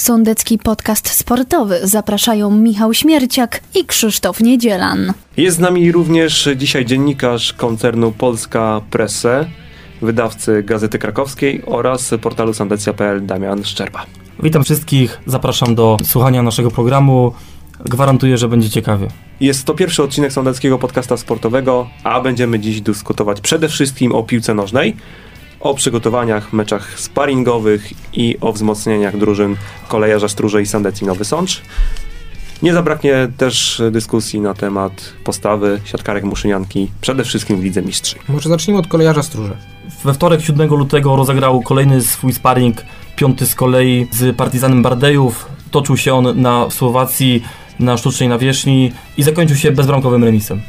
Sądecki podcast sportowy zapraszają Michał Śmierciak i Krzysztof Niedzielan. Jest z nami również dzisiaj dziennikarz koncernu Polska Presse, wydawcy Gazety Krakowskiej oraz portalu sandecja.pl Damian Szczerba. Witam wszystkich, zapraszam do słuchania naszego programu. Gwarantuję, że będzie ciekawie. Jest to pierwszy odcinek sądeckiego podcasta sportowego, a będziemy dziś dyskutować przede wszystkim o piłce nożnej, o przygotowaniach, meczach sparingowych i o wzmocnieniach drużyn kolejarza Stróże i Sandecji Nowy Sącz. Nie zabraknie też dyskusji na temat postawy siatkarek Muszynianki, przede wszystkim w Lidze Mistrzy. Może zacznijmy od kolejarza Stróże. We wtorek 7 lutego rozegrał kolejny swój sparring, piąty z kolei z Partizanem Bardejów. Toczył się on na Słowacji na sztucznej nawierzchni i zakończył się bezbramkowym remisem.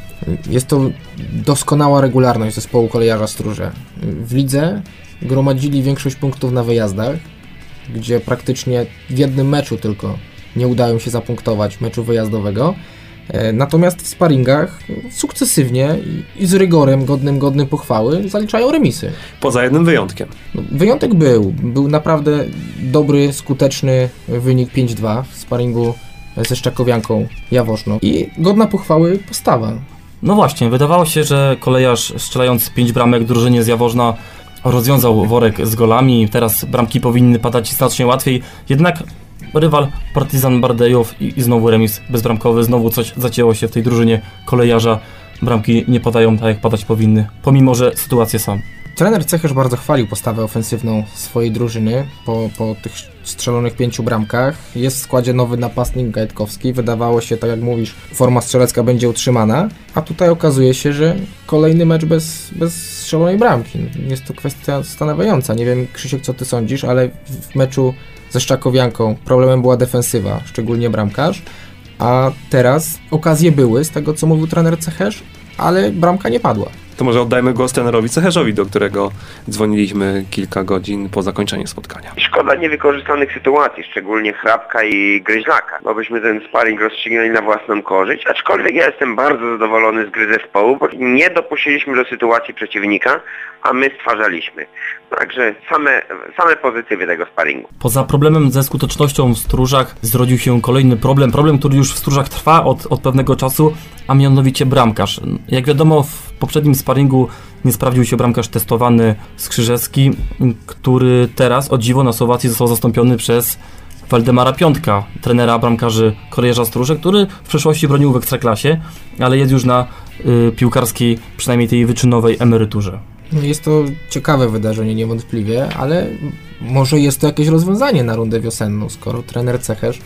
Jest to doskonała regularność zespołu kolejarza Stróże. W lidze gromadzili większość punktów na wyjazdach, gdzie praktycznie w jednym meczu tylko nie udało im się zapunktować meczu wyjazdowego. E, natomiast w sparingach sukcesywnie i z rygorem godnym, godnym pochwały zaliczają remisy. Poza jednym wyjątkiem. No, wyjątek był. Był naprawdę dobry, skuteczny wynik 5-2 w sparingu ze Szczakowianką Jaworzną i godna pochwały postawa. No właśnie, wydawało się, że kolejarz strzelając 5 bramek drużynie z Jaworzna rozwiązał worek z golami, teraz bramki powinny padać znacznie łatwiej, jednak rywal Partizan Bardejów i, i znowu remis bezbramkowy, znowu coś zacięło się w tej drużynie. Kolejarza, bramki nie padają tak jak padać powinny, pomimo że sytuacje są. Trener Cecherz bardzo chwalił postawę ofensywną swojej drużyny po, po tych strzelonych pięciu bramkach. Jest w składzie nowy napastnik Gajtkowski. Wydawało się, tak jak mówisz, forma strzelecka będzie utrzymana, a tutaj okazuje się, że kolejny mecz bez, bez strzelonej bramki. Jest to kwestia zastanawiająca. Nie wiem, Krzysiek, co ty sądzisz, ale w meczu ze Szczakowianką problemem była defensywa, szczególnie bramkarz, a teraz okazje były, z tego co mówił trener Cecherz, ale bramka nie padła. To może oddajmy głos trenerowi Cecherzowi, do którego dzwoniliśmy kilka godzin po zakończeniu spotkania. Szkoda niewykorzystanych sytuacji, szczególnie Chrapka i Gryźlaka, bo byśmy ten sparring rozstrzygnęli na własną korzyść, aczkolwiek ja jestem bardzo zadowolony z gry zespołu, bo nie dopuściliśmy do sytuacji przeciwnika, a my stwarzaliśmy. Także same, same pozytywy tego sparingu. Poza problemem ze skutecznością w stróżach zrodził się kolejny problem, problem, który już w stróżach trwa od, od pewnego czasu, a mianowicie bramkarz. Jak wiadomo, w poprzednim sparingu nie sprawdził się bramkarz testowany Skrzyżewski, który teraz, o dziwo, na Słowacji został zastąpiony przez Waldemara Piątka, trenera bramkarzy Kolejarza Stróże, który w przeszłości bronił w Ekstraklasie, ale jest już na y, piłkarskiej, przynajmniej tej wyczynowej emeryturze. No, jest to ciekawe wydarzenie niewątpliwie, ale może jest to jakieś rozwiązanie na rundę wiosenną, skoro trener Cecherz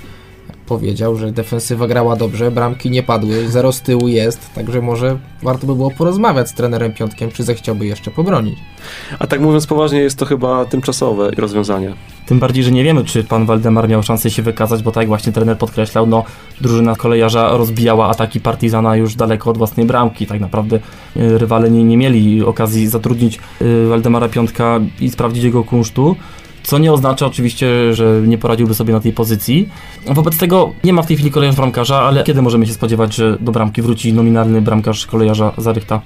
powiedział, że defensywa grała dobrze, bramki nie padły, zero z tyłu jest, także może warto by było porozmawiać z trenerem Piątkiem, czy zechciałby jeszcze pobronić. A tak mówiąc poważnie, jest to chyba tymczasowe rozwiązanie. Tym bardziej, że nie wiemy, czy pan Waldemar miał szansę się wykazać, bo tak jak właśnie trener podkreślał, no drużyna kolejarza rozbijała ataki Partizana już daleko od własnej bramki. Tak naprawdę y, rywale nie, nie mieli okazji zatrudnić y, Waldemara Piątka i sprawdzić jego kunsztu co nie oznacza oczywiście, że nie poradziłby sobie na tej pozycji. Wobec tego nie ma w tej chwili kolejarz bramkarza, ale kiedy możemy się spodziewać, że do bramki wróci nominalny bramkarz kolejarza Zarychta?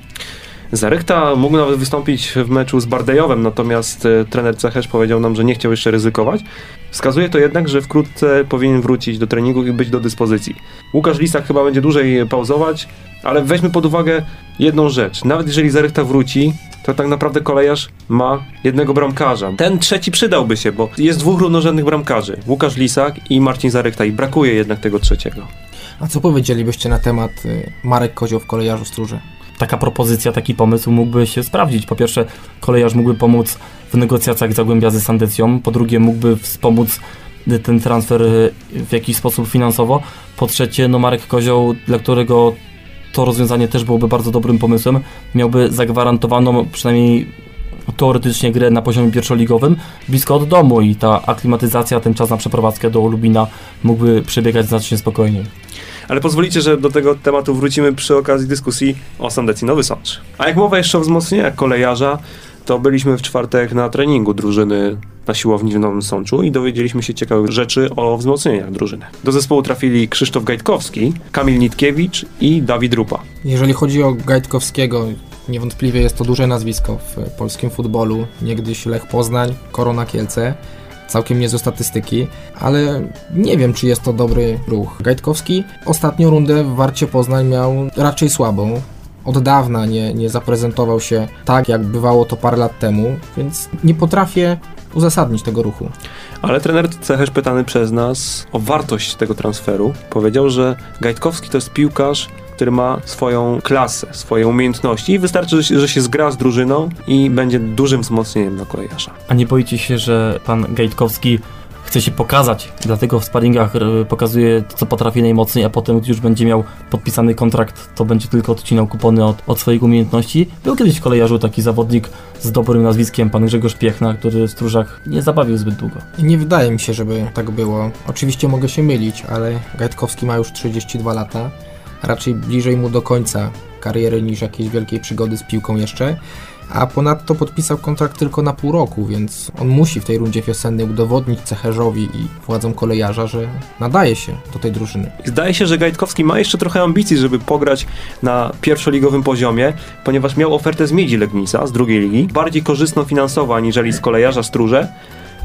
Zarychta mógł nawet wystąpić w meczu z Bardejowem, natomiast e, trener Cechesz powiedział nam, że nie chciał jeszcze ryzykować. Wskazuje to jednak, że wkrótce powinien wrócić do treningu i być do dyspozycji. Łukasz Lisak chyba będzie dłużej pauzować, ale weźmy pod uwagę jedną rzecz. Nawet jeżeli Zarychta wróci, to tak naprawdę kolejarz ma jednego bramkarza. Ten trzeci przydałby się, bo jest dwóch równorzędnych bramkarzy. Łukasz Lisak i Marcin Zarychta i brakuje jednak tego trzeciego. A co powiedzielibyście na temat y, Marek Kozioł w kolejarzu Stróży? Taka propozycja, taki pomysł mógłby się sprawdzić. Po pierwsze, kolejarz mógłby pomóc w negocjacjach Zagłębia ze Sandecją. Po drugie, mógłby wspomóc ten transfer w jakiś sposób finansowo. Po trzecie, no Marek Kozioł, dla którego to rozwiązanie też byłoby bardzo dobrym pomysłem. Miałby zagwarantowaną przynajmniej teoretycznie grę na poziomie pierwszoligowym blisko od domu i ta aklimatyzacja, ten czas na przeprowadzkę do Lubina mógłby przebiegać znacznie spokojniej. Ale pozwolicie, że do tego tematu wrócimy przy okazji dyskusji o Sandecji Nowy Sącz. A jak mowa jeszcze o wzmocnieniach kolejarza, to byliśmy w czwartek na treningu drużyny na siłowni w Nowym Sączu i dowiedzieliśmy się ciekawych rzeczy o wzmocnieniach drużyny. Do zespołu trafili Krzysztof Gajtkowski, Kamil Nitkiewicz i Dawid Rupa. Jeżeli chodzi o Gajtkowskiego, niewątpliwie jest to duże nazwisko w polskim futbolu. Niegdyś Lech Poznań, Korona Kielce. Całkiem niezłe statystyki, ale nie wiem, czy jest to dobry ruch. Gajtkowski ostatnią rundę w Warcie Poznań miał raczej słabą. Od dawna nie, nie zaprezentował się tak, jak bywało to parę lat temu, więc nie potrafię uzasadnić tego ruchu. Ale trener Cechesz pytany przez nas o wartość tego transferu powiedział, że Gajtkowski to jest piłkarz, który ma swoją klasę, swoje umiejętności i wystarczy, że się zgra z drużyną i będzie dużym wzmocnieniem dla kolejarza. A nie boicie się, że pan Gajtkowski chce się pokazać, dlatego w sparingach e, pokazuje to, co potrafi najmocniej, a potem, gdy już będzie miał podpisany kontrakt, to będzie tylko odcinał kupony od, od swoich umiejętności. Był kiedyś w kolejarzu taki zawodnik z dobrym nazwiskiem, pan Grzegorz Piechna, który w Stróżach nie zabawił zbyt długo. Nie wydaje mi się, żeby tak było. Oczywiście mogę się mylić, ale Gajtkowski ma już 32 lata, raczej bliżej mu do końca kariery niż jakiejś wielkiej przygody z piłką jeszcze a ponadto podpisał kontrakt tylko na pół roku, więc on musi w tej rundzie wiosennej udowodnić Cecherzowi i władzom kolejarza, że nadaje się do tej drużyny. Zdaje się, że Gajtkowski ma jeszcze trochę ambicji, żeby pograć na pierwszoligowym poziomie, ponieważ miał ofertę z Miedzi Legnica, z drugiej ligi, bardziej korzystną finansowo aniżeli z kolejarza Stróże,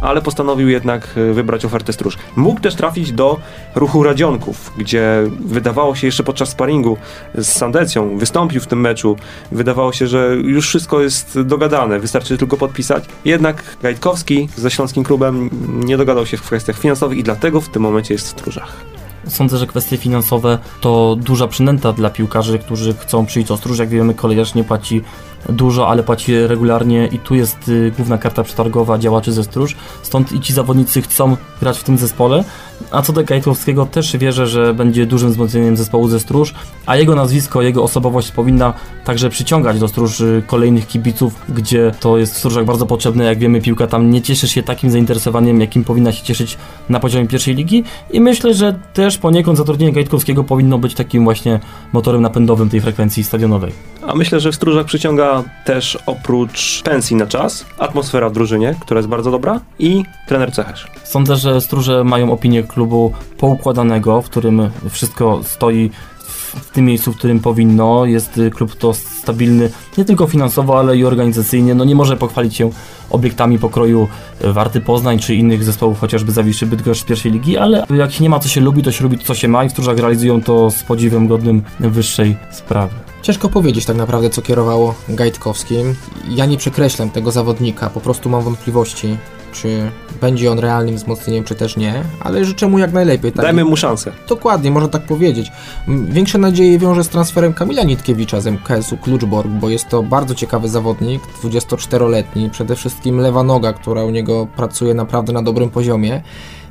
ale postanowił jednak e, wybrać ofertę stróż. Mógł też trafić do ruchu Radzionków, gdzie wydawało się jeszcze podczas sparingu z Sandecją, wystąpił w tym meczu, wydawało się, że już wszystko jest dogadane, wystarczy tylko podpisać. Jednak Gajtkowski ze śląskim klubem nie dogadał się w kwestiach finansowych i dlatego w tym momencie jest w stróżach. Sądzę, że kwestie finansowe to duża przynęta dla piłkarzy, którzy chcą przyjść do stróż. Jak wiemy, kolejarz nie płaci dużo, ale płaci regularnie i tu jest y, główna karta przetargowa działaczy ze stróż. Stąd i ci zawodnicy chcą grać w tym zespole. A co do Gajkowskiego też wierzę, że będzie dużym wzmocnieniem zespołu ze stróż, a jego nazwisko, jego osobowość powinna także przyciągać do stróż y, kolejnych kibiców, gdzie to jest w stróżach bardzo potrzebne. Jak wiemy, piłka tam nie cieszy się takim zainteresowaniem, jakim powinna się cieszyć na poziomie pierwszej ligi i myślę, że też poniekąd zatrudnienie Gajtkowskiego powinno być takim właśnie motorem napędowym tej frekwencji stadionowej. A myślę, że w stróżach przyciąga też oprócz pensji na czas, atmosfera w drużynie, która jest bardzo dobra i trener Cecherz. Sądzę, że stróże mają opinię klubu poukładanego, w którym wszystko stoi w tym miejscu, w którym powinno. Jest klub to stabilny nie tylko finansowo, ale i organizacyjnie. No nie może pochwalić się obiektami pokroju Warty Poznań czy innych zespołów, chociażby Zawiszy Bydgoszcz z pierwszej ligi, ale jak się nie ma co się lubi, to się lubi co się ma i w Stróżach realizują to z podziwem godnym wyższej sprawy. Ciężko powiedzieć tak naprawdę, co kierowało Gajtkowskim. Ja nie przekreślam tego zawodnika, po prostu mam wątpliwości, czy będzie on realnym wzmocnieniem, czy też nie, ale życzę mu jak najlepiej. Tak? Dajmy mu szansę. Dokładnie, można tak powiedzieć. Większe nadzieje wiąże z transferem Kamila Nitkiewicza z MKS-u Kluczborg, bo jest to bardzo ciekawy zawodnik, 24-letni, przede wszystkim lewa noga, która u niego pracuje naprawdę na dobrym poziomie.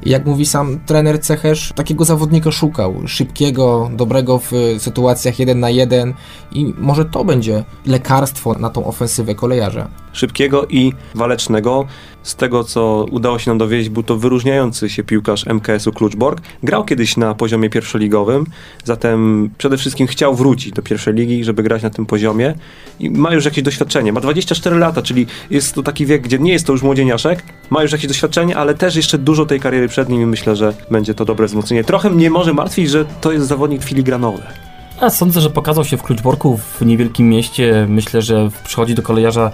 Jak mówi sam trener Cechesz, takiego zawodnika szukał, szybkiego, dobrego w sytuacjach 1 na 1 i może to będzie lekarstwo na tą ofensywę kolejarza. Szybkiego i walecznego. Z tego, co udało się nam dowiedzieć, był to wyróżniający się piłkarz MKS-u Kluczborg. Grał kiedyś na poziomie pierwszoligowym, zatem przede wszystkim chciał wrócić do pierwszej ligi, żeby grać na tym poziomie i ma już jakieś doświadczenie. Ma 24 lata, czyli jest to taki wiek, gdzie nie jest to już młodzieniaszek, ma już jakieś doświadczenie, ale też jeszcze dużo tej kariery przed nim i myślę, że będzie to dobre wzmocnienie. Trochę mnie może martwić, że to jest zawodnik filigranowy. Ja sądzę, że pokazał się w Kluczborku w niewielkim mieście. Myślę, że przychodzi do kolejarza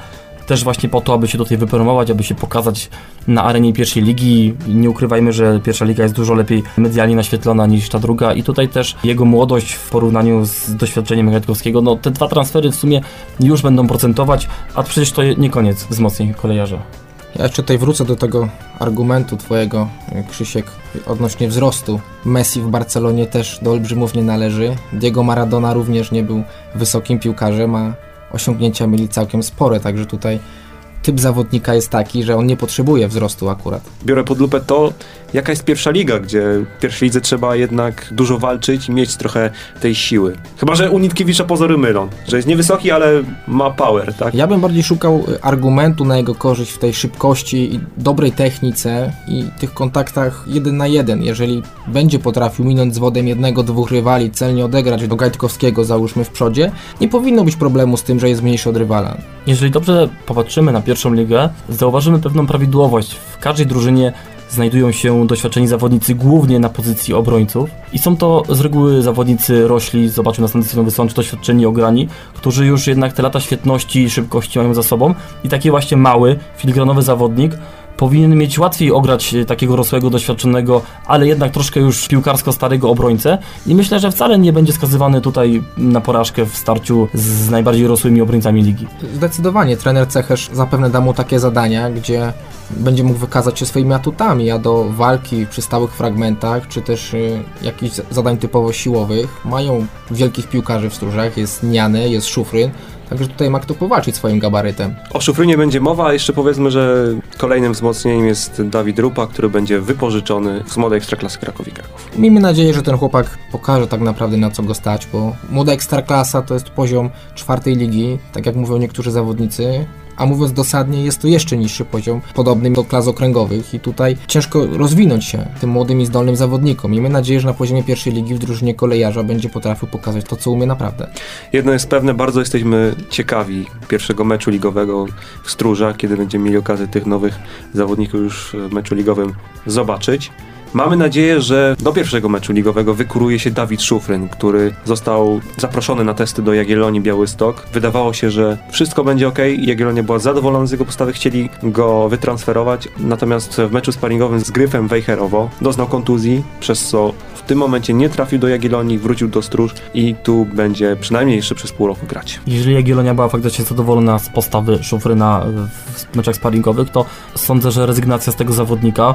też właśnie po to, aby się tutaj wypromować, aby się pokazać na arenie pierwszej ligi. Nie ukrywajmy, że pierwsza liga jest dużo lepiej medialnie naświetlona niż ta druga i tutaj też jego młodość w porównaniu z doświadczeniem Gajtkowskiego, no te dwa transfery w sumie już będą procentować, a przecież to nie koniec wzmocnień kolejarza. Ja jeszcze tutaj wrócę do tego argumentu twojego, Krzysiek, odnośnie wzrostu. Messi w Barcelonie też do olbrzymów nie należy. Diego Maradona również nie był wysokim piłkarzem, a osiągnięcia mieli całkiem spore, także tutaj typ zawodnika jest taki, że on nie potrzebuje wzrostu akurat. Biorę pod lupę to, jaka jest pierwsza liga, gdzie w pierwszej lidze trzeba jednak dużo walczyć i mieć trochę tej siły. Chyba, że u Nitkiewicza pozory mylą, że jest niewysoki, ale ma power, tak? Ja bym bardziej szukał y, argumentu na jego korzyść w tej szybkości i dobrej technice i tych kontaktach jeden na jeden. Jeżeli będzie potrafił minąć z wodem jednego, dwóch rywali, celnie odegrać do Gajtkowskiego załóżmy w przodzie, nie powinno być problemu z tym, że jest mniejszy od rywala. Jeżeli dobrze popatrzymy na pierwszą ligę, zauważymy pewną prawidłowość. W każdej drużynie znajdują się doświadczeni zawodnicy głównie na pozycji obrońców. I są to z reguły zawodnicy rośli, zobaczymy na Stancy Nowy Sącz, doświadczeni ograni, którzy już jednak te lata świetności i szybkości mają za sobą. I taki właśnie mały, filigranowy zawodnik powinien mieć łatwiej ograć e, takiego rosłego, doświadczonego, ale jednak troszkę już piłkarsko starego obrońcę i myślę, że wcale nie będzie skazywany tutaj na porażkę w starciu z najbardziej rosłymi obrońcami ligi. Zdecydowanie trener Cechesz zapewne da mu takie zadania, gdzie będzie mógł wykazać się swoimi atutami, a do walki przy stałych fragmentach, czy też y, jakichś zadań typowo siłowych mają wielkich piłkarzy w stróżach, jest Niany, jest Szufryn, Także tutaj ma kto powalczyć swoim gabarytem. O Szufrynie będzie mowa, a jeszcze powiedzmy, że kolejnym wzmocnieniem jest Dawid Rupa, który będzie wypożyczony z młodej Ekstraklasy Krakowi Kraków. Miejmy nadzieję, że ten chłopak pokaże tak naprawdę na co go stać, bo młoda Ekstraklasa to jest poziom czwartej ligi, tak jak mówią niektórzy zawodnicy, a mówiąc dosadnie, jest to jeszcze niższy poziom, podobny do klas okręgowych i tutaj ciężko rozwinąć się tym młodym i zdolnym zawodnikom. Miejmy nadzieję, że na poziomie pierwszej ligi w drużynie kolejarza będzie potrafił pokazać to, co umie naprawdę. Jedno jest pewne, bardzo jesteśmy ciekawi pierwszego meczu ligowego w Stróżach, kiedy będziemy mieli okazję tych nowych zawodników już w meczu ligowym zobaczyć. Mamy nadzieję, że do pierwszego meczu ligowego wykuruje się Dawid Szufryn, który został zaproszony na testy do Jagiellonii Białystok. Wydawało się, że wszystko będzie ok. Jagiellonia była zadowolona z jego postawy, chcieli go wytransferować, natomiast w meczu sparingowym z Gryfem Wejherowo doznał kontuzji, przez co w tym momencie nie trafił do Jagiellonii, wrócił do Stróż i tu będzie przynajmniej jeszcze przez pół roku grać. Jeżeli Jagiellonia była faktycznie zadowolona z postawy Szufryna w meczach sparingowych, to sądzę, że rezygnacja z tego zawodnika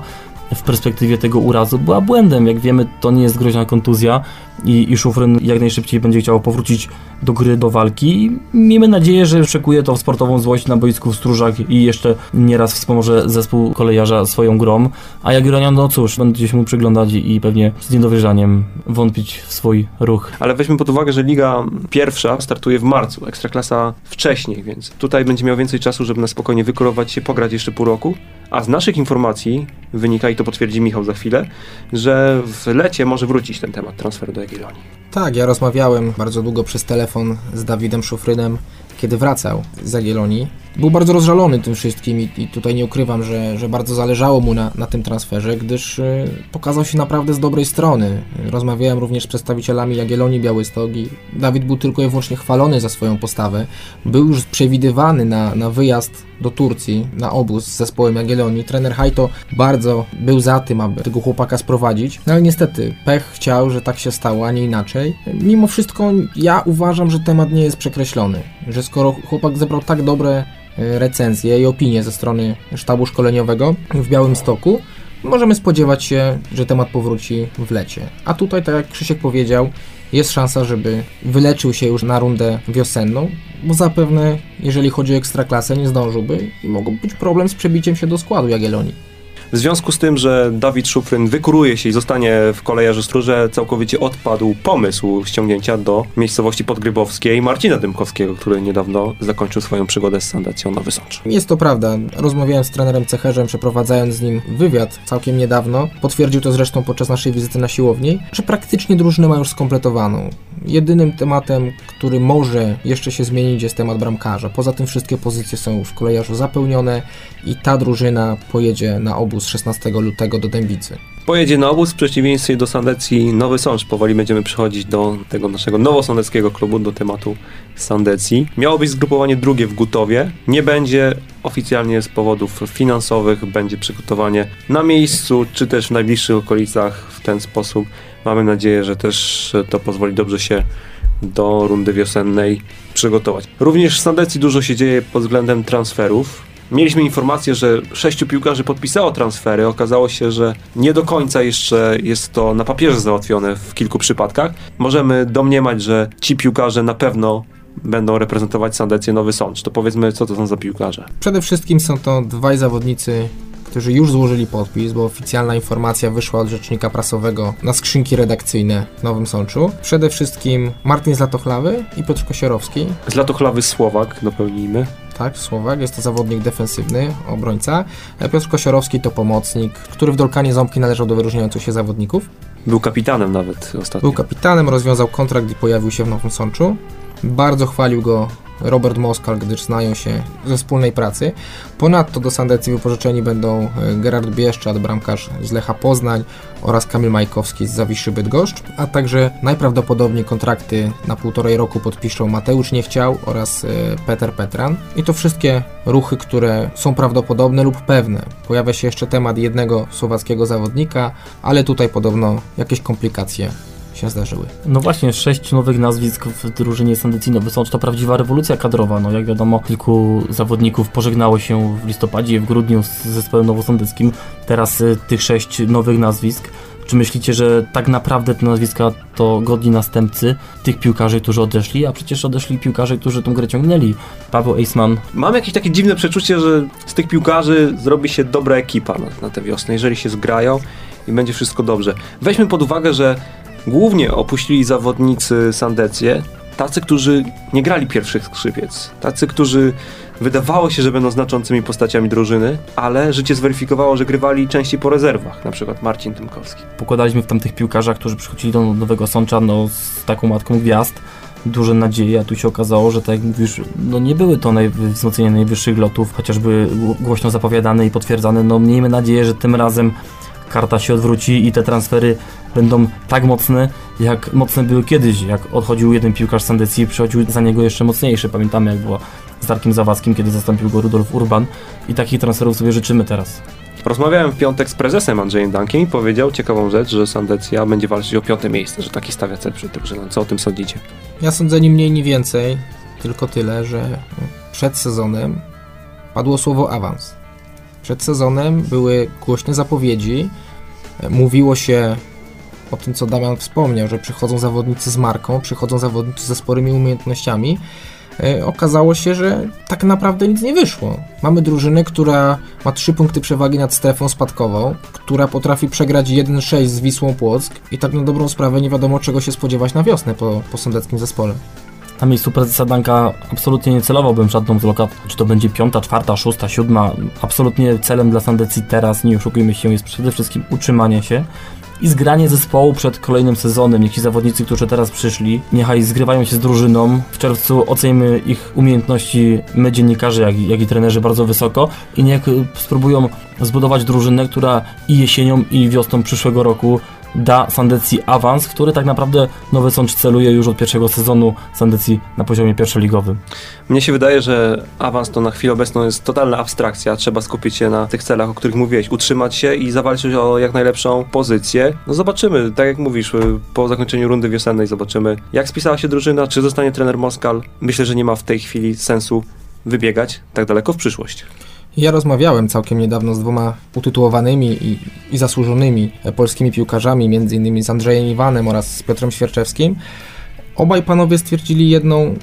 w perspektywie tego urazu była błędem. Jak wiemy, to nie jest groźna kontuzja i, i Szufryn jak najszybciej będzie chciał powrócić do gry, do walki. Miejmy nadzieję, że szykuje to sportową złość na boisku w Stróżach i jeszcze nieraz wspomoże zespół kolejarza swoją grą. A Jagiellonia, no cóż, będzie się mu przyglądać i pewnie z niedowierzaniem wątpić w swój ruch. Ale weźmy pod uwagę, że Liga pierwsza startuje w marcu, Ekstraklasa wcześniej, więc tutaj będzie miał więcej czasu, żeby na spokojnie wykurować się, pograć jeszcze pół roku. A z naszych informacji wynika, i to potwierdzi Michał za chwilę, że w lecie może wrócić ten temat transferu do Jagiellonii. Tak, ja rozmawiałem bardzo długo przez telefon z Dawidem Szufrynem, kiedy wracał z Jagiellonii. Był bardzo rozżalony tym wszystkim i, i tutaj nie ukrywam, że, że bardzo zależało mu na, na tym transferze, gdyż y, pokazał się naprawdę z dobrej strony. Rozmawiałem również z przedstawicielami Jagiellonii Białystok i Dawid był tylko i wyłącznie chwalony za swoją postawę. Był już przewidywany na, na wyjazd do Turcji, na obóz z zespołem Jagiellonii. Trener Hajto bardzo był za tym, aby tego chłopaka sprowadzić, no ale niestety pech chciał, że tak się stało, a nie inaczej. Mimo wszystko ja uważam, że temat nie jest przekreślony, że skoro chłopak zebrał tak dobre recenzje i opinie ze strony sztabu szkoleniowego w Białym Stoku, możemy spodziewać się, że temat powróci w lecie. A tutaj, tak jak Krzysiek powiedział, jest szansa, żeby wyleczył się już na rundę wiosenną, bo zapewne, jeżeli chodzi o ekstraklasę, nie zdążyłby i mógłby być problem z przebiciem się do składu Jagiellonii. W związku z tym, że Dawid Szufryn wykuruje się i zostanie w kolejarzu Stróże, całkowicie odpadł pomysł ściągnięcia do miejscowości podgrybowskiej Marcina Dymkowskiego, który niedawno zakończył swoją przygodę z Sandacją Nowy Sącz. Jest to prawda. Rozmawiałem z trenerem Cecherzem, przeprowadzając z nim wywiad całkiem niedawno. Potwierdził to zresztą podczas naszej wizyty na siłowni, że praktycznie drużynę ma już skompletowaną. Jedynym tematem, który może jeszcze się zmienić jest temat bramkarza. Poza tym wszystkie pozycje są w kolejarzu zapełnione i ta drużyna pojedzie na obóz 16 lutego do Dębicy. Pojedzie na obóz w przeciwieństwie do Sandecji Nowy Sącz. Powoli będziemy przechodzić do tego naszego nowosądeckiego klubu, do tematu Sandecji. Miało być zgrupowanie drugie w Gutowie. Nie będzie oficjalnie z powodów finansowych, będzie przygotowanie na miejscu, czy też w najbliższych okolicach w ten sposób. Mamy nadzieję, że też to pozwoli dobrze się do rundy wiosennej przygotować. Również w Sandecji dużo się dzieje pod względem transferów. Mieliśmy informację, że sześciu piłkarzy podpisało transfery. Okazało się, że nie do końca jeszcze jest to na papierze załatwione w kilku przypadkach. Możemy domniemać, że ci piłkarze na pewno będą reprezentować Sandecję Nowy Sącz. To powiedzmy, co to są za piłkarze? Przede wszystkim są to dwaj zawodnicy którzy już złożyli podpis, bo oficjalna informacja wyszła od rzecznika prasowego na skrzynki redakcyjne w Nowym Sączu. Przede wszystkim Martin Zlatochlawy i Piotr Kosiorowski. Zlatochlawy Słowak, dopełnijmy. Tak, Słowak, jest to zawodnik defensywny, obrońca. Piotr Kosiorowski to pomocnik, który w Dolkanie Ząbki należał do wyróżniających się zawodników. Był kapitanem nawet ostatnio. Był kapitanem, rozwiązał kontrakt i pojawił się w Nowym Sączu. Bardzo chwalił go Robert Moskal, gdyż znają się ze wspólnej pracy. Ponadto do Sandecji wypożyczeni będą e, Gerard Bieszczad, bramkarz z Lecha Poznań oraz Kamil Majkowski z Zawiszy Bydgoszcz, a także najprawdopodobniej kontrakty na półtorej roku podpiszą Mateusz Niechciał oraz e, Peter Petran. I to wszystkie ruchy, które są prawdopodobne lub pewne. Pojawia się jeszcze temat jednego słowackiego zawodnika, ale tutaj podobno jakieś komplikacje się zdarzyły. No właśnie, sześć nowych nazwisk w drużynie Sandecji Nowy Sącz to prawdziwa rewolucja kadrowa. No jak wiadomo, kilku zawodników pożegnało się w listopadzie i w grudniu z zespołem nowosądeckim. Teraz y, tych sześć nowych nazwisk. Czy myślicie, że tak naprawdę te nazwiska to godni następcy tych piłkarzy, którzy odeszli, a przecież odeszli piłkarze, którzy tą grę ciągnęli? Paweł Eisman. Mam jakieś takie dziwne przeczucie, że z tych piłkarzy zrobi się dobra ekipa na, na tę wiosnę, jeżeli się zgrają i będzie wszystko dobrze. Weźmy pod uwagę, że głównie opuścili zawodnicy Sandecję, tacy, którzy nie grali pierwszych skrzypiec, tacy, którzy wydawało się, że będą znaczącymi postaciami drużyny, ale życie zweryfikowało, że grywali częściej po rezerwach, na przykład Marcin Tymkowski. Pokładaliśmy w tamtych piłkarzach, którzy przychodzili do Nowego Sącza no, z taką matką gwiazd, duże nadzieje, a tu się okazało, że tak jak mówisz, no nie były to naj, wzmocnienie najwyższych lotów, chociaż były głośno zapowiadane i potwierdzane, no miejmy nadzieję, że tym razem karta się odwróci i te transfery będą tak mocne, jak mocne były kiedyś, jak odchodził jeden piłkarz z Sandecji i przychodził za niego jeszcze mocniejszy. Pamiętamy jak było z Darkiem Zawadzkim, kiedy zastąpił go Rudolf Urban i takich transferów sobie życzymy teraz. Rozmawiałem w piątek z prezesem Andrzejem Dankiem i powiedział ciekawą rzecz, że Sandecja będzie walczyć o piąte miejsce, że taki stawia cel przed drużyną. Co o tym sądzicie? Ja sądzę ni mniej, ni więcej, tylko tyle, że przed sezonem padło słowo awans. Przed sezonem były głośne zapowiedzi, mówiło się o tym, co Damian wspomniał, że przychodzą zawodnicy z marką, przychodzą zawodnicy ze sporymi umiejętnościami. E, okazało się, że tak naprawdę nic nie wyszło. Mamy drużynę, która ma 3 punkty przewagi nad strefą spadkową, która potrafi przegrać 1-6 z Wisłą Płock i tak na dobrą sprawę nie wiadomo czego się spodziewać na wiosnę po, po sądeckim zespole. Na miejscu prezesa Danka absolutnie nie celowałbym żadną z lokat, czy to będzie piąta, czwarta, szósta, siódma. Absolutnie celem dla Sandecji teraz, nie oszukujmy się, jest przede wszystkim utrzymanie się i zgranie zespołu przed kolejnym sezonem. Niech ci zawodnicy, którzy teraz przyszli, niechaj zgrywają się z drużyną. W czerwcu ocenimy ich umiejętności, my dziennikarze, jak, jak i trenerzy bardzo wysoko i niech spróbują zbudować drużynę, która i jesienią, i wiosną przyszłego roku da Sandecji awans, który tak naprawdę Nowy Sącz celuje już od pierwszego sezonu Sandecji na poziomie pierwszoligowym. Mnie się wydaje, że awans to na chwilę obecną jest totalna abstrakcja. Trzeba skupić się na tych celach, o których mówiłeś, utrzymać się i zawalczyć o jak najlepszą pozycję. No zobaczymy, tak jak mówisz, y, po zakończeniu rundy wiosennej zobaczymy, jak spisała się drużyna, czy zostanie trener Moskal. Myślę, że nie ma w tej chwili sensu wybiegać tak daleko w przyszłość. Ja rozmawiałem całkiem niedawno z dwoma utytułowanymi i, i zasłużonymi polskimi piłkarzami, innymi z Andrzejem Iwanem oraz z Piotrem Świerczewskim. Obaj panowie stwierdzili jedną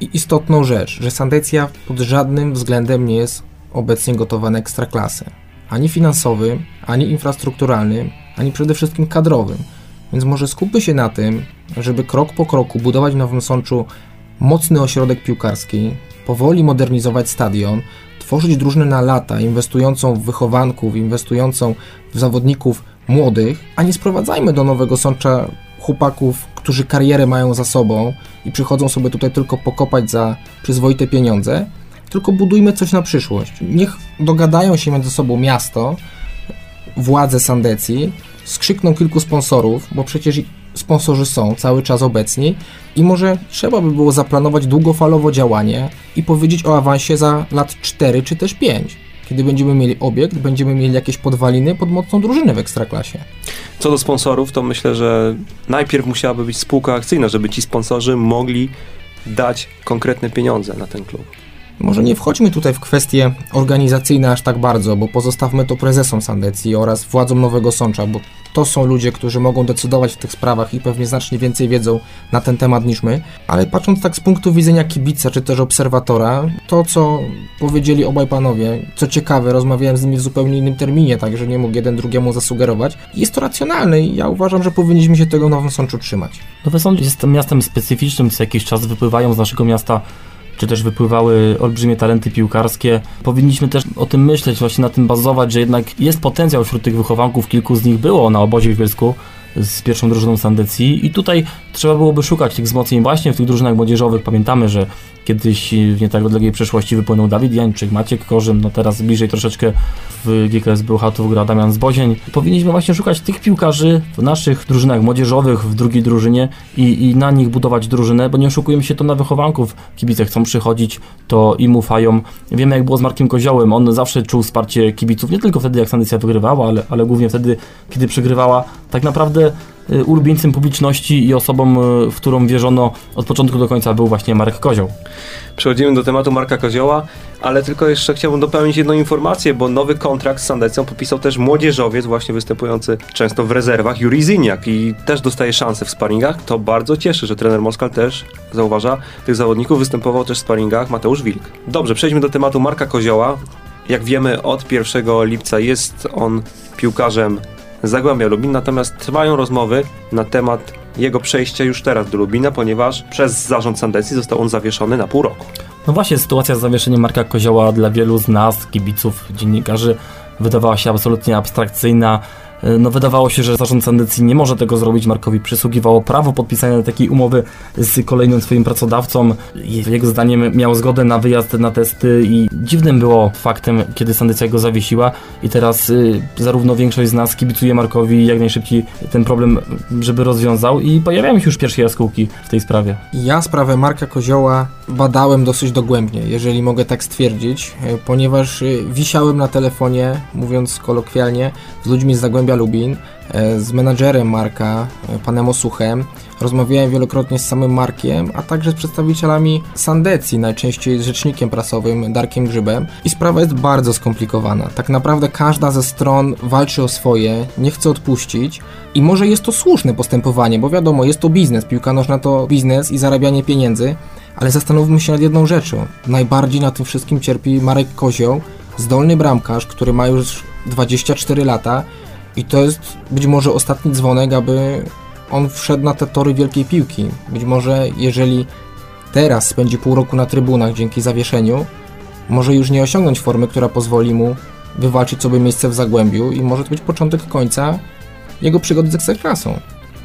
istotną rzecz, że Sandecja pod żadnym względem nie jest obecnie gotowa na ekstraklasę. Ani finansowym, ani infrastrukturalnym, ani przede wszystkim kadrowym. Więc może skupmy się na tym, żeby krok po kroku budować w Nowym Sączu mocny ośrodek piłkarski, powoli modernizować stadion, tworzyć drużynę na lata, inwestującą w wychowanków, inwestującą w zawodników młodych, a nie sprowadzajmy do Nowego Sącza chłopaków, którzy karierę mają za sobą i przychodzą sobie tutaj tylko pokopać za przyzwoite pieniądze, tylko budujmy coś na przyszłość. Niech dogadają się między sobą miasto, władze Sandecji, skrzykną kilku sponsorów, bo przecież sponsorzy są cały czas obecni i może trzeba by było zaplanować długofalowo działanie i powiedzieć o awansie za lat 4 czy też 5. Kiedy będziemy mieli obiekt, będziemy mieli jakieś podwaliny pod mocną drużynę w Ekstraklasie. Co do sponsorów, to myślę, że najpierw musiałaby być spółka akcyjna, żeby ci sponsorzy mogli dać konkretne pieniądze na ten klub. Może nie wchodźmy tutaj w kwestie organizacyjne aż tak bardzo, bo pozostawmy to prezesom Sandecji oraz władzom Nowego Sącza, bo to są ludzie, którzy mogą decydować w tych sprawach i pewnie znacznie więcej wiedzą na ten temat niż my. Ale patrząc tak z punktu widzenia kibica czy też obserwatora, to co powiedzieli obaj panowie, co ciekawe, rozmawiałem z nimi w zupełnie innym terminie, także nie mógł jeden drugiemu zasugerować, jest to racjonalne i ja uważam, że powinniśmy się tego Nowym Sączu trzymać. Nowy Sącz jest miastem specyficznym, co jakiś czas wypływają z naszego miasta czy też wypływały olbrzymie talenty piłkarskie. Powinniśmy też o tym myśleć, właśnie na tym bazować, że jednak jest potencjał wśród tych wychowanków, kilku z nich było na obozie w Bielsku z pierwszą drużyną Sandecji i tutaj trzeba byłoby szukać tych wzmocnień właśnie w tych drużynach młodzieżowych. Pamiętamy, że kiedyś w nie tak odległej przeszłości wypłynął Dawid Jańczyk, Maciek Korzym, no teraz bliżej troszeczkę w GKS Bełchatów gra Damian Zbozień. Powinniśmy właśnie szukać tych piłkarzy w naszych drużynach młodzieżowych, w drugiej drużynie i, i na nich budować drużynę, bo nie oszukujemy się to na wychowanków. Kibice chcą przychodzić, to im ufają. Wiemy jak było z Markiem Koziołem, on zawsze czuł wsparcie kibiców, nie tylko wtedy jak Sandycja wygrywała, ale, ale głównie wtedy, kiedy przegrywała. Tak naprawdę ulubieńcem publiczności i osobą, y, w którą wierzono od początku do końca był właśnie Marek Kozioł. Przechodzimy do tematu Marka Kozioła, ale tylko jeszcze chciałbym dopełnić jedną informację, bo nowy kontrakt z Sandecją podpisał też młodzieżowiec, właśnie występujący często w rezerwach, Juri Zyniak i też dostaje szansę w sparingach. To bardzo cieszy, że trener Moskal też zauważa tych zawodników. Występował też w sparingach Mateusz Wilk. Dobrze, przejdźmy do tematu Marka Kozioła. Jak wiemy, od 1 lipca jest on piłkarzem Zagłębia Lubin, natomiast trwają rozmowy na temat jego przejścia już teraz do Lubina, ponieważ przez zarząd Sandecji został on zawieszony na pół roku. No właśnie, sytuacja z zawieszeniem Marka Kozioła dla wielu z nas, kibiców, dziennikarzy, wydawała się absolutnie abstrakcyjna. No wydawało się, że zarząd Sandecji nie może tego zrobić. Markowi przysługiwało prawo podpisania takiej umowy z kolejnym swoim pracodawcą. Jego zdaniem miał zgodę na wyjazd na testy i dziwnym było faktem, kiedy Sandecja go zawiesiła i teraz y, zarówno większość z nas kibicuje Markowi jak najszybciej ten problem, żeby rozwiązał i pojawiają się już pierwsze jaskółki w tej sprawie. Ja sprawę Marka Kozioła badałem dosyć dogłębnie, jeżeli mogę tak stwierdzić, e, ponieważ y, wisiałem na telefonie, mówiąc kolokwialnie, z ludźmi z Zagłębia Lubin, e, z menadżerem Marka, e, panem Osuchem. Rozmawiałem wielokrotnie z samym Markiem, a także z przedstawicielami Sandecji, najczęściej z rzecznikiem prasowym Darkiem Grzybem. I sprawa jest bardzo skomplikowana. Tak naprawdę każda ze stron walczy o swoje, nie chce odpuścić i może jest to słuszne postępowanie, bo wiadomo, jest to biznes, piłka nożna to biznes i zarabianie pieniędzy, ale zastanówmy się nad jedną rzeczą. Najbardziej na tym wszystkim cierpi Marek Kozioł, zdolny bramkarz, który ma już 24 lata i to jest być może ostatni dzwonek, aby on wszedł na te tory wielkiej piłki. Być może jeżeli teraz spędzi pół roku na trybunach dzięki zawieszeniu, może już nie osiągnąć formy, która pozwoli mu wywalczyć sobie miejsce w Zagłębiu i może to być początek końca jego przygody z Ekstraklasą.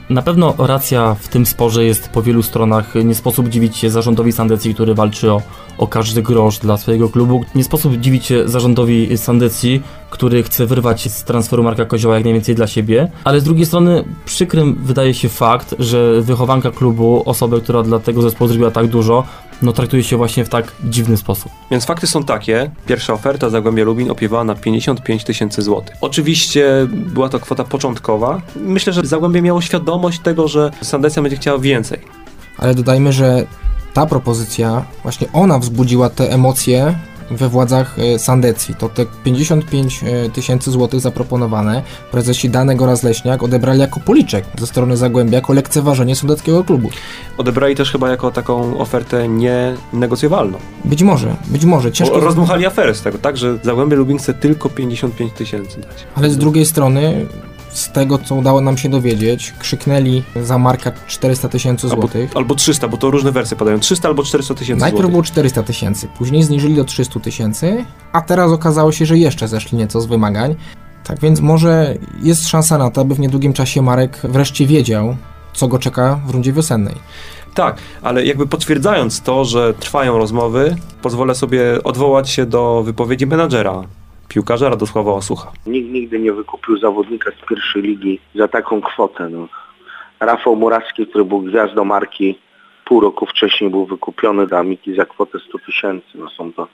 Na pewno racja w tym sporze jest po wielu stronach. Nie sposób dziwić się zarządowi Sandecji, który walczy o, o każdy grosz dla swojego klubu. Nie sposób dziwić się zarządowi Sandecji, który chce wyrwać z transferu Marka Kozioła jak najwięcej dla siebie. Ale z drugiej strony przykrym wydaje się fakt, że wychowanka klubu, osoba, która dla tego zespołu zrobiła tak dużo, no traktuje się właśnie w tak dziwny sposób. Więc fakty są takie. Pierwsza oferta Zagłębia Lubin opiewała na 55 tysięcy złotych. Oczywiście była to kwota początkowa. Myślę, że Zagłębie miało świadomość tego, że Sandecja będzie chciała więcej. Ale dodajmy, że ta propozycja, właśnie ona wzbudziła te emocje we władzach e, Sandecji. To te 55 e, tysięcy złotych zaproponowane prezesi Danek oraz Leśniak odebrali jako policzek ze strony Zagłębia, jako lekceważenie sądeckiego klubu. Odebrali też chyba jako taką ofertę nienegocjowalną. Być może, być może. Ciężko... Rozdmuchali aferę z tego, tak, że Zagłębie Lubin chce tylko 55 tysięcy dać. Ale z drugiej strony z tego, co udało nam się dowiedzieć, krzyknęli za marka 400 tysięcy złotych. Albo, albo 300, bo to różne wersje padają. 300 albo 400 tysięcy Najpierw złotych. było 400 tysięcy, później zniżyli do 300 tysięcy, a teraz okazało się, że jeszcze zeszli nieco z wymagań. Tak więc może jest szansa na to, aby w niedługim czasie Marek wreszcie wiedział, co go czeka w rundzie wiosennej. Tak, ale jakby potwierdzając to, że trwają rozmowy, pozwolę sobie odwołać się do wypowiedzi menadżera piłkarza Radosława Osucha. Nikt nigdy nie wykupił zawodnika z pierwszej ligi za taką kwotę. No. Rafał Murawski, który był gwiazdą marki, pół roku wcześniej był wykupiony dla Miki za kwotę 100 tysięcy. No, są to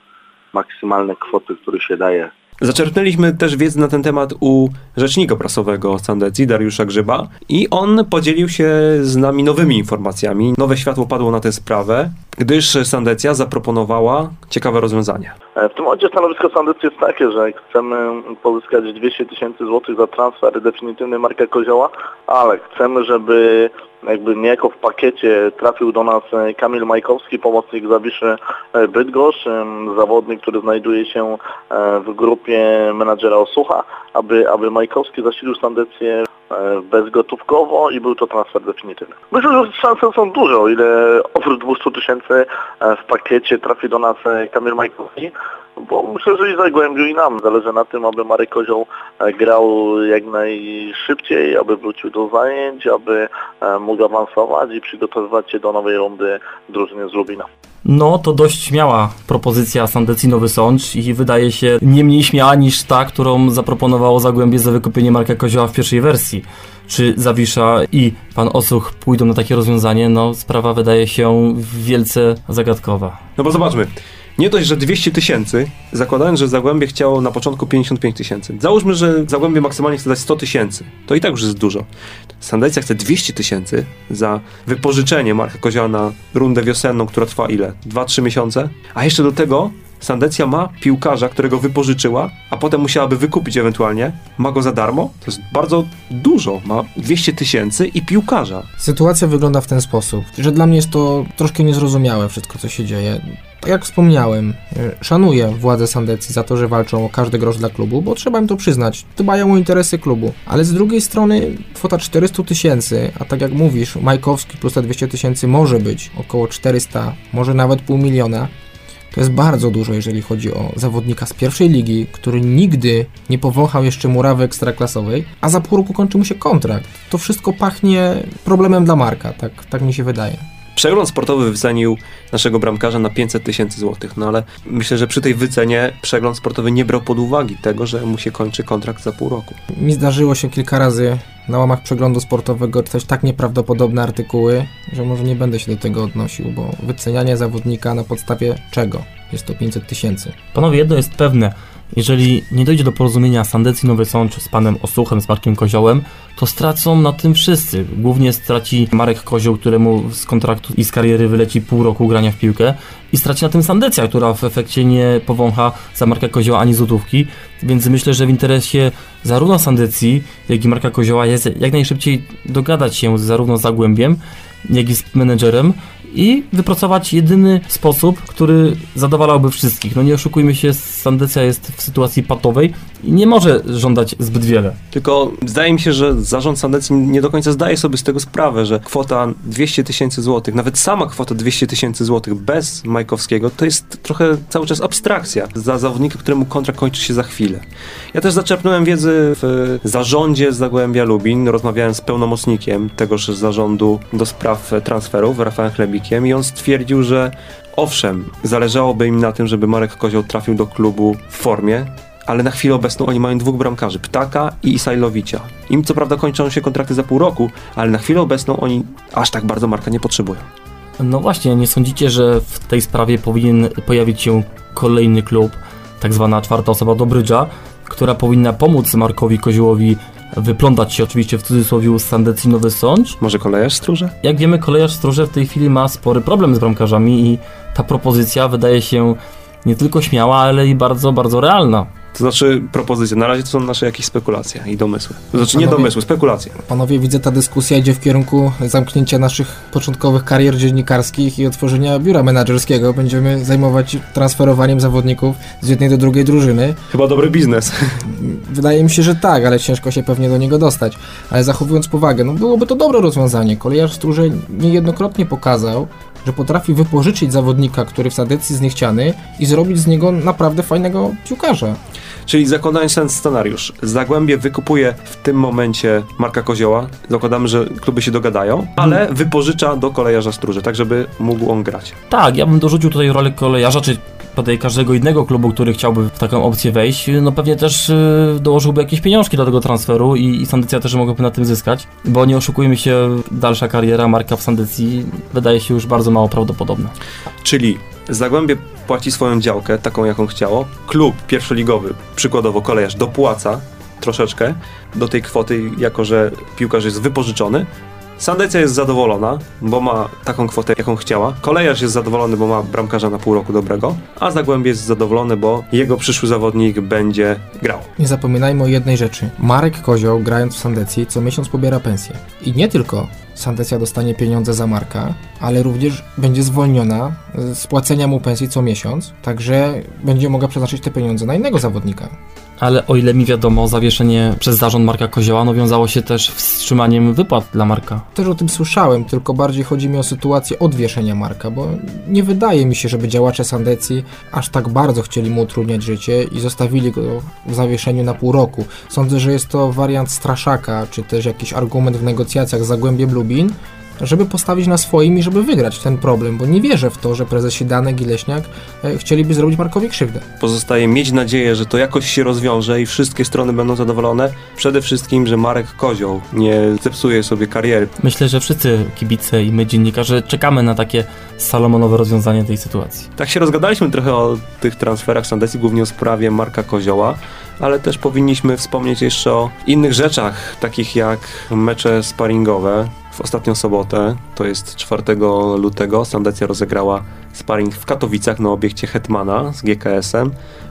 maksymalne kwoty, które się daje Zaczerpnęliśmy też wiedzę na ten temat u rzecznika prasowego Sandecji, Dariusza Grzyba i on podzielił się z nami nowymi informacjami. Nowe światło padło na tę sprawę, gdyż Sandecja zaproponowała ciekawe rozwiązanie. W tym momencie stanowisko Sandecji jest takie, że chcemy pozyskać 200 tysięcy złotych za transfer definitywny Marka Kozioła, ale chcemy, żeby jakby niejako w pakiecie trafił do nas Kamil Majkowski, pomocnik Zawiszy Bydgoszcz, zawodnik, który znajduje się w grupie menadżera Osucha, aby, aby Majkowski zasilił Sandecję bezgotówkowo i był to transfer definitywny. Myślę, że szanse są duże, o ile oprócz 200 tysięcy w pakiecie trafi do nas Kamil Majkowski, Bo myślę, że i Zagłębiu i nam zależy na tym, aby Marek Kozioł e, grał jak najszybciej, aby wrócił do zajęć, aby e, mógł awansować i przygotowywać się do nowej rundy drużyny z Lubina. No, to dość śmiała propozycja Sandecji Nowy Sącz i wydaje się nie mniej śmiała niż ta, którą zaproponowało Zagłębie za wykupienie Marka Kozioła w pierwszej wersji. Czy Zawisza i pan Osuch pójdą na takie rozwiązanie? No, sprawa wydaje się wielce zagadkowa. No bo zobaczmy. Nie dość, że 200 tysięcy, zakładając, że Zagłębie chciało na początku 55 tysięcy. Załóżmy, że Zagłębie maksymalnie chce dać 100 tysięcy. To i tak już jest dużo. Sandecja chce 200 tysięcy za wypożyczenie Marka Kozioła na rundę wiosenną, która trwa ile? 2-3 miesiące? A jeszcze do tego Sandecja ma piłkarza, którego wypożyczyła, a potem musiałaby wykupić ewentualnie. Ma go za darmo? To jest bardzo dużo. Ma 200 tysięcy i piłkarza. Sytuacja wygląda w ten sposób, że dla mnie jest to troszkę niezrozumiałe wszystko, co się dzieje. Tak jak wspomniałem, y, szanuję władze Sandecji za to, że walczą o każdy grosz dla klubu, bo trzeba im to przyznać, dbają o interesy klubu. Ale z drugiej strony kwota 400 tysięcy, a tak jak mówisz, Majkowski plus te 200 tysięcy może być około 400, może nawet pół miliona. To jest bardzo dużo, jeżeli chodzi o zawodnika z pierwszej ligi, który nigdy nie powąchał jeszcze murawy ekstraklasowej, a za pół roku kończy mu się kontrakt. To wszystko pachnie problemem dla Marka, tak, tak mi się wydaje. Przegląd sportowy wycenił naszego bramkarza na 500 tysięcy złotych, no ale myślę, że przy tej wycenie przegląd sportowy nie brał pod uwagę tego, że mu się kończy kontrakt za pół roku. Mi zdarzyło się kilka razy na łamach przeglądu sportowego czytać tak nieprawdopodobne artykuły, że może nie będę się do tego odnosił, bo wycenianie zawodnika na podstawie czego? Jest to 500 tysięcy. Panowie, jedno jest pewne. Jeżeli nie dojdzie do porozumienia Sandecji Nowy Sącz z panem Osuchem, z Markiem Koziołem, to stracą na tym wszyscy. Głównie straci Marek Kozioł, któremu z kontraktu i z kariery wyleci pół roku grania w piłkę i straci na tym Sandecja, która w efekcie nie powącha za Marka Kozioła ani złotówki, więc myślę, że w interesie zarówno Sandecji, jak i Marka Kozioła jest jak najszybciej dogadać się zarówno z Zagłębiem, jak i z menedżerem i wypracować jedyny sposób, który zadowalałby wszystkich. No nie oszukujmy się, Sandecja jest w sytuacji patowej i nie może żądać zbyt wiele. Tylko zdaje mi się, że zarząd Sandecji nie do końca zdaje sobie z tego sprawę, że kwota 200 tysięcy złotych, nawet sama kwota 200 tysięcy złotych bez Majkowskiego, to jest trochę cały czas abstrakcja za zawodnika, któremu kontrakt kończy się za chwilę. Ja też zaczerpnąłem wiedzy w zarządzie Zagłębia Lubin, rozmawiałem z pełnomocnikiem tegoż zarządu do spraw transferów, Rafałem Chlebikiem i on stwierdził, że owszem, zależałoby im na tym, żeby Marek Kozioł trafił do klubu w formie, ale na chwilę obecną oni mają dwóch bramkarzy, Ptaka i Isajlowicza. Im co prawda kończą się kontrakty za pół roku, ale na chwilę obecną oni aż tak bardzo Marka nie potrzebują. No właśnie, nie sądzicie, że w tej sprawie powinien pojawić się kolejny klub, tak zwana czwarta osoba do brydża, która powinna pomóc Markowi Koziołowi wyplątać się oczywiście w cudzysłowie z Sandecji Nowy Sącz. Może kolejarz Stróże? Jak wiemy, kolejarz Stróże w tej chwili ma spory problem z bramkarzami i ta propozycja wydaje się nie tylko śmiała, ale i bardzo, bardzo realna. To znaczy propozycje. Na razie to są nasze jakieś spekulacje i domysły. To znaczy nie Panowie- domysły, spekulacje. Panowie, widzę, ta dyskusja idzie w kierunku zamknięcia naszych początkowych karier dziennikarskich i otworzenia biura menedżerskiego. Będziemy zajmować transferowaniem zawodników z jednej do drugiej drużyny. Chyba dobry biznes. Wydaje mi się, że tak, ale ciężko się pewnie do niego dostać. Ale zachowując powagę, no byłoby to dobre rozwiązanie. Kolejarz Stróże niejednokrotnie pokazał, że potrafi wypożyczyć zawodnika, który w Sadecji jest niechciany i zrobić z niego naprawdę fajnego piłkarza. Czyli zakładając ten scenariusz, Zagłębie wykupuje w tym momencie Marka Kozioła, zakładamy, że kluby się dogadają, ale wypożycza do kolejarza Stróże, tak żeby mógł on grać. Tak, ja bym dorzucił tutaj rolę kolejarza, czy tutaj każdego innego klubu, który chciałby w taką opcję wejść, no pewnie też y, dołożyłby jakieś pieniążki do tego transferu i, i Sandycja też mogłaby na tym zyskać, bo nie oszukujmy się, dalsza kariera Marka w Sandycji wydaje się już bardzo mało prawdopodobna. Czyli Zagłębie płaci swoją działkę, taką jaką chciało, klub pierwszoligowy, przykładowo kolejarz, dopłaca troszeczkę do tej kwoty, jako że piłkarz jest wypożyczony, Sandecja jest zadowolona, bo ma taką kwotę, jaką chciała. Kolejarz jest zadowolony, bo ma bramkarza na pół roku dobrego, a Zagłębie jest zadowolony, bo jego przyszły zawodnik będzie grał. Nie zapominajmy o jednej rzeczy. Marek Kozioł, grając w Sandecji, co miesiąc pobiera pensję. I nie tylko Sandecja dostanie pieniądze za Marka, ale również będzie zwolniona z płacenia mu pensji co miesiąc, także będzie mogła przeznaczyć te pieniądze na innego zawodnika. Ale o ile mi wiadomo, zawieszenie przez zarząd Marka Kozioła no, wiązało się też wstrzymaniem wypłat dla Marka. Też o tym słyszałem, tylko bardziej chodzi mi o sytuację odwieszenia Marka, bo nie wydaje mi się, żeby działacze Sandecji aż tak bardzo chcieli mu utrudniać życie i zostawili go w zawieszeniu na pół roku. Sądzę, że jest to wariant straszaka, czy też jakiś argument w negocjacjach z Zagłębiem Lubin, żeby postawić na swoim i żeby wygrać ten problem, bo nie wierzę w to, że prezesi Danek i Leśniak e, chcieliby zrobić Markowi krzywdę. Pozostaje mieć nadzieję, że to jakoś się rozwiąże i wszystkie strony będą zadowolone. Przede wszystkim, że Marek Kozioł nie zepsuje sobie kariery. Myślę, że wszyscy kibice i my dziennikarze czekamy na takie salomonowe rozwiązanie tej sytuacji. Tak się rozgadaliśmy trochę o tych transferach Sandecji, głównie o sprawie Marka Kozioła, ale też powinniśmy wspomnieć jeszcze o innych rzeczach, takich jak mecze sparingowe. Ostatnią sobotę, to jest 4 lutego, Sandecja rozegrała sparring w Katowicach na obiekcie Hetmana z GKS-em.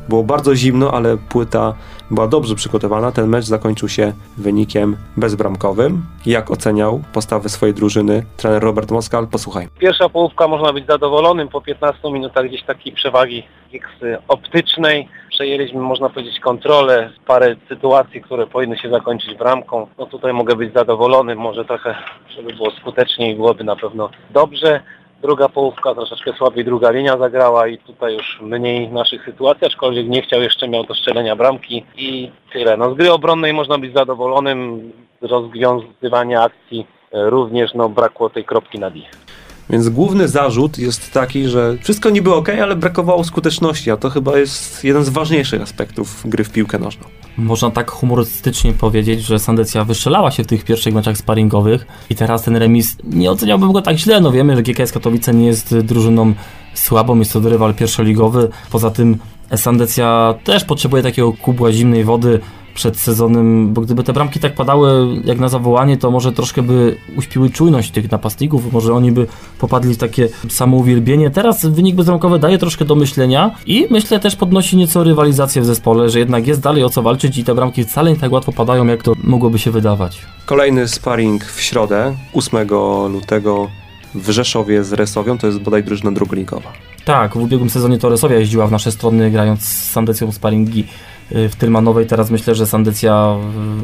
Było bardzo zimno, ale płyta była dobrze przygotowana. Ten mecz zakończył się wynikiem bezbramkowym. Jak oceniał postawę swojej drużyny trener Robert Moskal? Posłuchaj. Pierwsza połówka można być zadowolonym. Po 15 minutach gdzieś takiej przewagi X optycznej przejęliśmy, można powiedzieć, kontrolę, parę sytuacji, które powinny się zakończyć bramką. No tutaj mogę być zadowolony, może trochę, żeby było skuteczniej, byłoby na pewno dobrze. Druga połówka troszeczkę słabiej druga linia zagrała i tutaj już mniej naszych sytuacji, aczkolwiek nie chciał jeszcze miał do strzelenia bramki i tyle. No z gry obronnej można być zadowolonym, z rozwiązywania akcji również no, brakło tej kropki na D. Więc główny zarzut jest taki, że wszystko niby ok, ale brakowało skuteczności, a to chyba jest jeden z ważniejszych aspektów gry w piłkę nożną. Można tak humorystycznie powiedzieć, że Sandecja wystrzelała się w tych pierwszych meczach sparingowych i teraz ten remis, nie oceniałbym go tak źle, no wiemy, że GKS Katowice nie jest drużyną słabą, jest to rywal pierwszoligowy, poza tym Sandecja też potrzebuje takiego kubła zimnej wody, przed sezonem, bo gdyby te bramki tak padały jak na zawołanie, to może troszkę by uśpiły czujność tych napastników, może oni by popadli w takie samouwielbienie. Teraz wynik bezbramkowy daje troszkę do myślenia i myślę też podnosi nieco rywalizację w zespole, że jednak jest dalej o co walczyć i te bramki wcale nie tak łatwo padają, jak to mogłoby się wydawać. Kolejny sparring w środę, 8 lutego w Rzeszowie z Resowią, to jest bodaj drużyna drugoligowa. Tak, w ubiegłym sezonie to Resowia jeździła w nasze strony grając z Sandecją sparingi w Tylmanowej. Teraz myślę, że Sandecja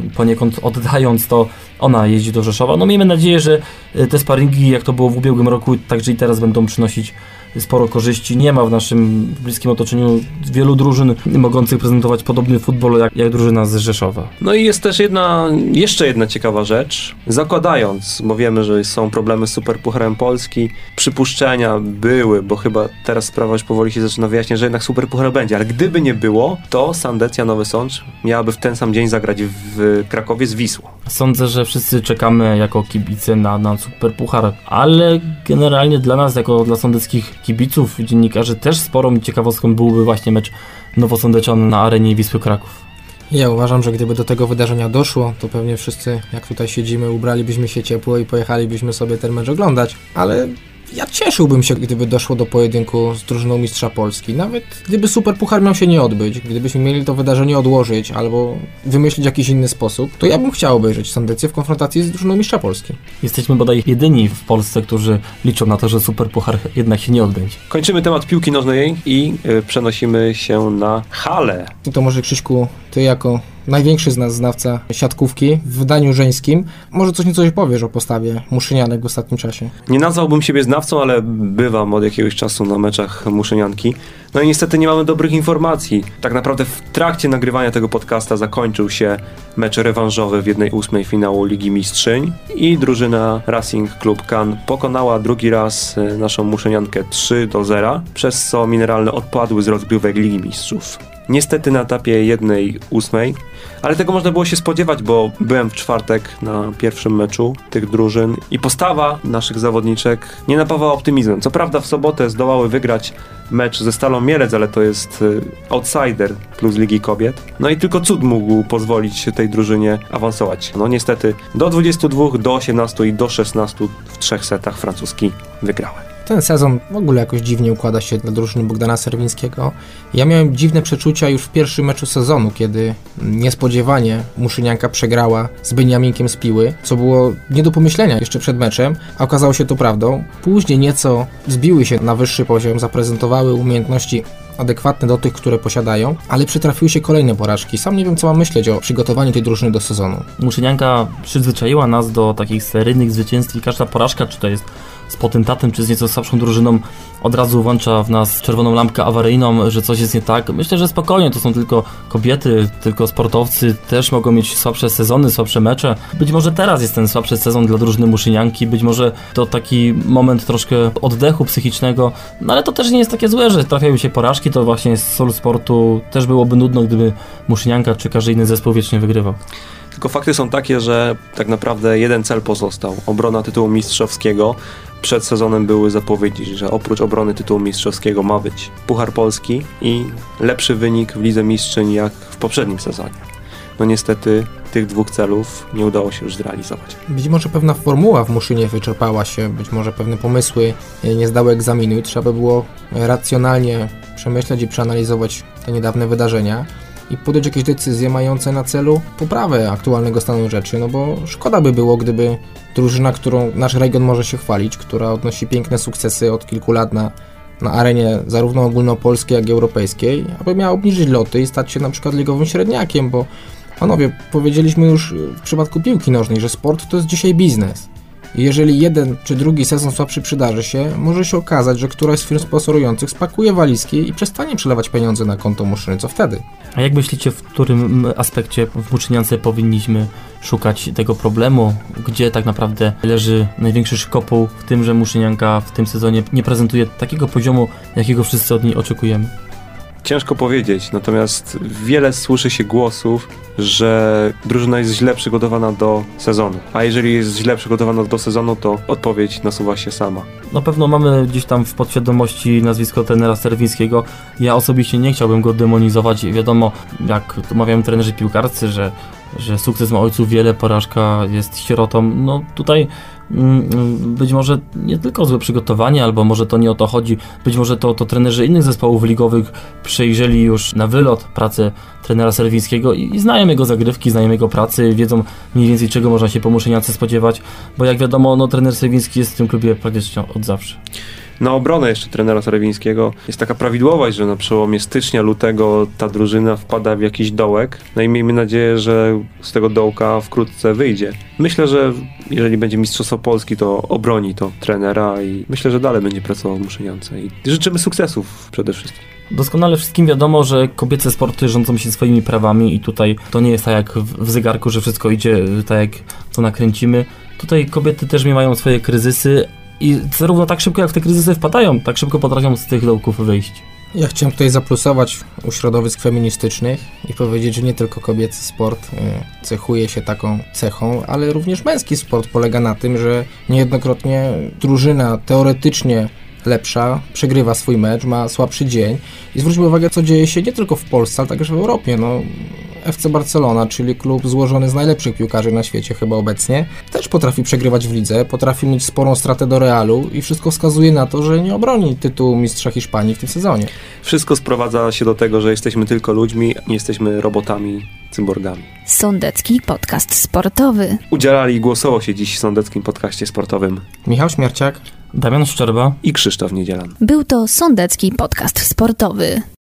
y, poniekąd oddając to, ona jeździ do Rzeszowa. No miejmy nadzieję, że y, te sparingi, jak to było w ubiegłym roku, także i teraz będą przynosić sporo korzyści. Nie ma w naszym bliskim otoczeniu wielu drużyn mogących prezentować podobny futbol jak, jak drużyna z Rzeszowa. No i jest też jedna, jeszcze jedna ciekawa rzecz. Zakładając, bo wiemy, że są problemy z Superpucharem Polski, przypuszczenia były, bo chyba teraz sprawa już powoli się zaczyna wyjaśniać, że jednak Superpuchar będzie, ale gdyby nie było, to Sandecja Nowy Sącz miałaby w ten sam dzień zagrać w Krakowie z Wisłą. Sądzę, że wszyscy czekamy jako kibice na, na Superpuchar, ale generalnie dla nas, jako dla sądeckich kibiców, dziennikarzy też sporą ciekawostką byłby właśnie mecz Nowosądeczan na arenie Wisły Kraków. Ja uważam, że gdyby do tego wydarzenia doszło, to pewnie wszyscy, jak tutaj siedzimy, ubralibyśmy się ciepło i pojechalibyśmy sobie ten mecz oglądać, ale ja cieszyłbym się, gdyby doszło do pojedynku z drużyną Mistrza Polski. Nawet gdyby Super Puchar miał się nie odbyć, gdybyśmy mieli to wydarzenie odłożyć albo wymyślić jakiś inny sposób, to ja bym chciał obejrzeć Sandecję w konfrontacji z drużyną Mistrza Polski. Jesteśmy bodaj jedyni w Polsce, którzy liczą na to, że Super Puchar jednak się nie odbędzie. Kończymy temat piłki nożnej i y, przenosimy się na halę. I to może Krzyśku, ty jako największy z nas znawca siatkówki w wydaniu żeńskim. Może coś nieco powiesz o postawie Muszynianek w ostatnim czasie? Nie nazwałbym siebie znawcą, ale bywam od jakiegoś czasu na meczach Muszynianki. No i niestety nie mamy dobrych informacji. Tak naprawdę w trakcie nagrywania tego podcasta zakończył się mecz rewanżowy w jednej ósmej finału Ligi Mistrzyń i drużyna Racing Club Can pokonała drugi raz e, naszą Muszyniankę 3 do 0, przez co mineralne odpadły z rozgrywek Ligi Mistrzów. Niestety na etapie jednej ósmej, ale tego można było się spodziewać, bo byłem w czwartek na pierwszym meczu tych drużyn i postawa naszych zawodniczek nie napawała optymizmem. Co prawda w sobotę zdołały wygrać mecz ze Stalą Mielec, ale to jest y, outsider plus Ligi Kobiet. No i tylko cud mógł pozwolić tej drużynie awansować. No niestety do 22, do 18 i do 16 w trzech setach francuski wygrały. Ten sezon w ogóle jakoś dziwnie układa się dla drużyny Bogdana Serwińskiego. Ja miałem dziwne przeczucia już w pierwszym meczu sezonu, kiedy niespodziewanie Muszynianka przegrała z Beniaminkiem z Piły, co było nie do pomyślenia jeszcze przed meczem, a okazało się to prawdą. Później nieco zbiły się na wyższy poziom, zaprezentowały umiejętności adekwatne do tych, które posiadają, ale przytrafiły się kolejne porażki. Sam nie wiem, co mam myśleć o przygotowaniu tej drużyny do sezonu. Muszynianka przyzwyczaiła nas do takich seryjnych zwycięstw i każda porażka, czy to jest z potentatem, czy z nieco słabszą drużyną, od razu włącza w nas czerwoną lampkę awaryjną, że coś jest nie tak. Myślę, że spokojnie, to są tylko kobiety, tylko sportowcy, też mogą mieć słabsze sezony, słabsze mecze. Być może teraz jest ten słabszy sezon dla drużyny Muszynianki, być może to taki moment troszkę oddechu psychicznego, no ale to też nie jest takie złe, że trafiają się porażki, to właśnie jest sol sportu, też byłoby nudno, gdyby Muszynianka czy każdy inny zespół wiecznie wygrywał. Tylko fakty są takie, że tak naprawdę jeden cel pozostał. Obrona tytułu mistrzowskiego. Przed sezonem były zapowiedzi, że oprócz obrony tytułu mistrzowskiego ma być Puchar Polski i lepszy wynik w Lidze Mistrzyń jak w poprzednim sezonie. No niestety tych dwóch celów nie udało się już zrealizować. Być może pewna formuła w Muszynie wyczerpała się, być może pewne pomysły nie zdały egzaminu i trzeba by było racjonalnie przemyśleć i przeanalizować te niedawne wydarzenia i podjąć jakieś decyzje mające na celu poprawę aktualnego stanu rzeczy, no bo szkoda by było, gdyby drużyna, którą nasz region może się chwalić, która odnosi piękne sukcesy od kilku lat na, na arenie zarówno ogólnopolskiej, jak i europejskiej, aby miała obniżyć loty i stać się na przykład ligowym średniakiem, bo panowie, powiedzieliśmy już w przypadku piłki nożnej, że sport to jest dzisiaj biznes. Jeżeli jeden czy drugi sezon słabszy przydarzy się, może się okazać, że któraś z firm sponsorujących spakuje walizki i przestanie przelewać pieniądze na konto Muszyny. Co wtedy? A jak myślicie, w którym aspekcie w Muczyniance powinniśmy szukać tego problemu? Gdzie tak naprawdę leży największy szkopuł w tym, że Muszynianka w tym sezonie nie prezentuje takiego poziomu, jakiego wszyscy od niej oczekujemy? Ciężko powiedzieć, natomiast wiele słyszy się głosów, że drużyna jest źle przygotowana do sezonu. A jeżeli jest źle przygotowana do sezonu, to odpowiedź nasuwa się sama. Na pewno mamy gdzieś tam w podświadomości nazwisko trenera Serwińskiego. Ja osobiście nie chciałbym go demonizować. Wiadomo, jak mawiają trenerzy piłkarscy, że, że sukces ma ojców wiele, porażka jest sierotą. No tutaj Mm, być może nie tylko złe przygotowanie, albo może to nie o to chodzi, być może to, to trenerzy innych zespołów ligowych przejrzeli już na wylot pracę trenera Serwińskiego i, i znają jego zagrywki, znają jego pracy, wiedzą mniej więcej czego można się po Muszyniacy spodziewać, bo jak wiadomo, no, trener Serwiński jest w tym klubie praktycznie od zawsze. Na obronę jeszcze trenera Sarewińskiego jest taka prawidłowość, że na przełomie stycznia, lutego ta drużyna wpada w jakiś dołek. No i miejmy nadzieję, że z tego dołka wkrótce wyjdzie. Myślę, że jeżeli będzie Mistrzostwo Polski, to obroni to trenera i myślę, że dalej będzie pracował w. I życzymy sukcesów przede wszystkim. Doskonale wszystkim wiadomo, że kobiece sporty rządzą się swoimi prawami i tutaj to nie jest tak jak w zegarku, że wszystko idzie tak jak to nakręcimy. Tutaj kobiety też mają swoje kryzysy, i zarówno tak szybko jak w te kryzysy wpadają, tak szybko potrafią z tych dołków wyjść. Ja chciałem tutaj zaplusować u środowisk feministycznych i powiedzieć, że nie tylko kobiecy sport y, cechuje się taką cechą, ale również męski sport polega na tym, że niejednokrotnie drużyna teoretycznie lepsza, przegrywa swój mecz, ma słabszy dzień i zwróćmy uwagę, co dzieje się nie tylko w Polsce, ale także w Europie. No, FC Barcelona, czyli klub złożony z najlepszych piłkarzy na świecie chyba obecnie, też potrafi przegrywać w lidze, potrafi mieć sporą stratę do Realu i wszystko wskazuje na to, że nie obroni tytułu mistrza Hiszpanii w tym sezonie. Wszystko sprowadza się do tego, że jesteśmy tylko ludźmi, nie jesteśmy robotami, cyborgami. Sądecki podcast sportowy. Udzielali głosowo się dziś w Sądeckim podcaście sportowym Michał Śmierciak, Damian Szczerba i Krzysztof Niedzielan. Był to Sądecki podcast sportowy.